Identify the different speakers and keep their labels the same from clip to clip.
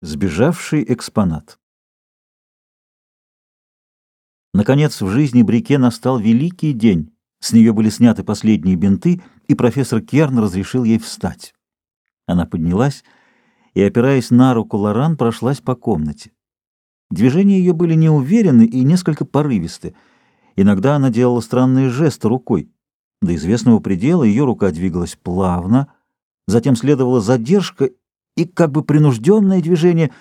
Speaker 1: Сбежавший экспонат. Наконец, в жизни Брике настал великий день. С нее были сняты последние бинты, и профессор Керн разрешил ей встать. Она поднялась и, опираясь на руку Лоран, прошлась по комнате. Движения ее были неуверенны и несколько порывисты. Иногда она делала странные жесты рукой. До известного предела ее рука двигалась плавно, затем следовала задержка, и как бы принужденное движение,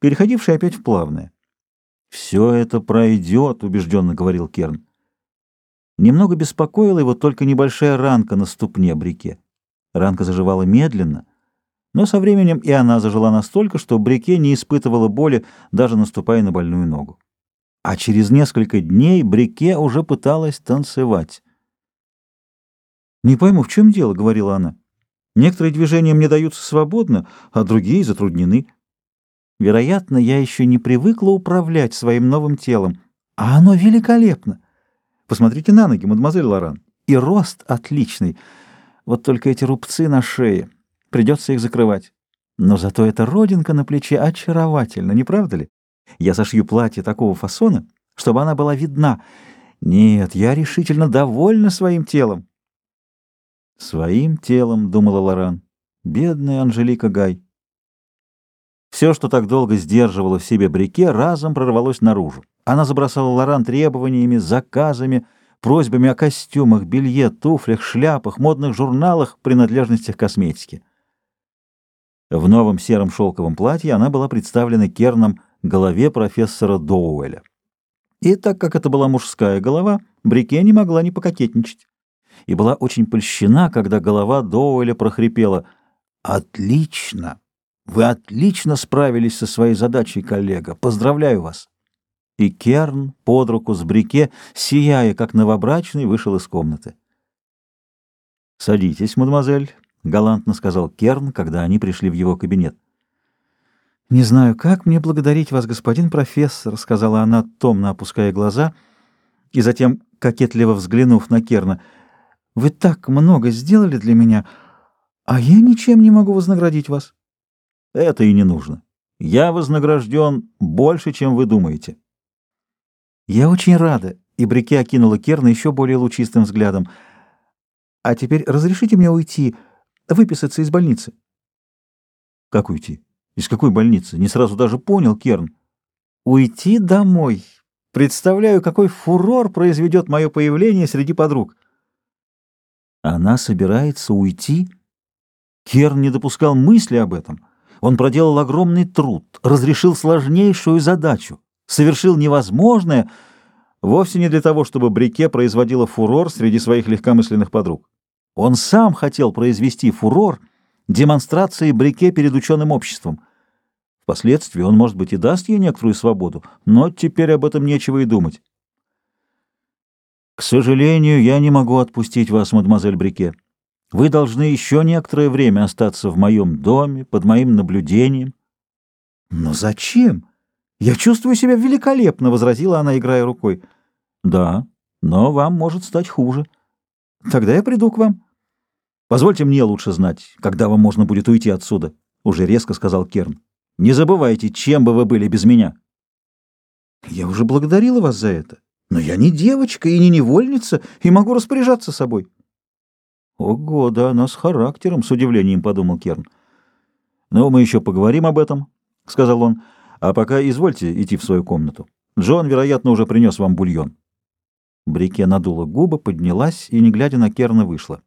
Speaker 1: переходившее опять в плавное. «Все это пройдет», — убежденно говорил Керн. Немного беспокоила его только небольшая ранка на ступне Брике. Ранка заживала медленно, но со временем и она зажила настолько, что Брике не испытывала боли, даже наступая на больную ногу. А через несколько дней Брике уже пыталась танцевать. «Не пойму, в чем дело?» — говорила она. Некоторые движения мне даются свободно, а другие затруднены. Вероятно, я еще не привыкла управлять своим новым телом, а оно великолепно. Посмотрите на ноги, мадемуазель Лоран. И рост отличный. Вот только эти рубцы на шее. Придется их закрывать. Но зато эта родинка на плече очаровательна, не правда ли? Я сошью платье такого фасона, чтобы она была видна. Нет, я решительно довольна своим телом. Своим телом, — думала Лоран, — бедная Анжелика Гай. Все, что так долго сдерживало в себе Брике, разом прорвалось наружу. Она забросала Лоран требованиями, заказами, просьбами о костюмах, белье, туфлях, шляпах, модных журналах, принадлежностях косметики. В новом сером шелковом платье она была представлена Керном голове профессора Доуэля. И так как это была мужская голова, Брике не могла не пококетничать и была очень польщена, когда голова Доуэля прохрипела «Отлично! Вы отлично справились со своей задачей, коллега! Поздравляю вас!» И Керн под руку с Брике, сияя, как новобрачный, вышел из комнаты. «Садитесь, мадемуазель», — галантно сказал Керн, когда они пришли в его кабинет. «Не знаю, как мне благодарить вас, господин профессор», — сказала она, томно опуская глаза, и затем, кокетливо взглянув на Керна, — вы так много сделали для меня, а я ничем не могу вознаградить вас. Это и не нужно. Я вознагражден больше, чем вы думаете. Я очень рада, и Брике окинула Керна еще более лучистым взглядом. А теперь разрешите мне уйти, выписаться из больницы. Как уйти? Из какой больницы? Не сразу даже понял Керн. Уйти домой. Представляю, какой фурор произведет мое появление среди подруг. Она собирается уйти? Керн не допускал мысли об этом. Он проделал огромный труд, разрешил сложнейшую задачу, совершил невозможное, вовсе не для того, чтобы Брике производила фурор среди своих легкомысленных подруг. Он сам хотел произвести фурор демонстрацией Брике перед ученым обществом. Впоследствии он, может быть, и даст ей некоторую свободу, но теперь об этом нечего и думать. «К сожалению, я не могу отпустить вас, мадемуазель Брике. Вы должны еще некоторое время остаться в моем доме, под моим наблюдением». «Но зачем? Я чувствую себя великолепно», — возразила она, играя рукой. «Да, но вам может стать хуже. Тогда я приду к вам». «Позвольте мне лучше знать, когда вам можно будет уйти отсюда», — уже резко сказал Керн. «Не забывайте, чем бы вы были без меня». «Я уже благодарила вас за это». Но я не девочка и не невольница, и могу распоряжаться собой. Ого, да она с характером, с удивлением подумал Керн. Ну, мы еще поговорим об этом, сказал он. А пока извольте идти в свою комнату. Джон, вероятно, уже принес вам бульон. Брике надула губы, поднялась и, не глядя на Керна, вышла.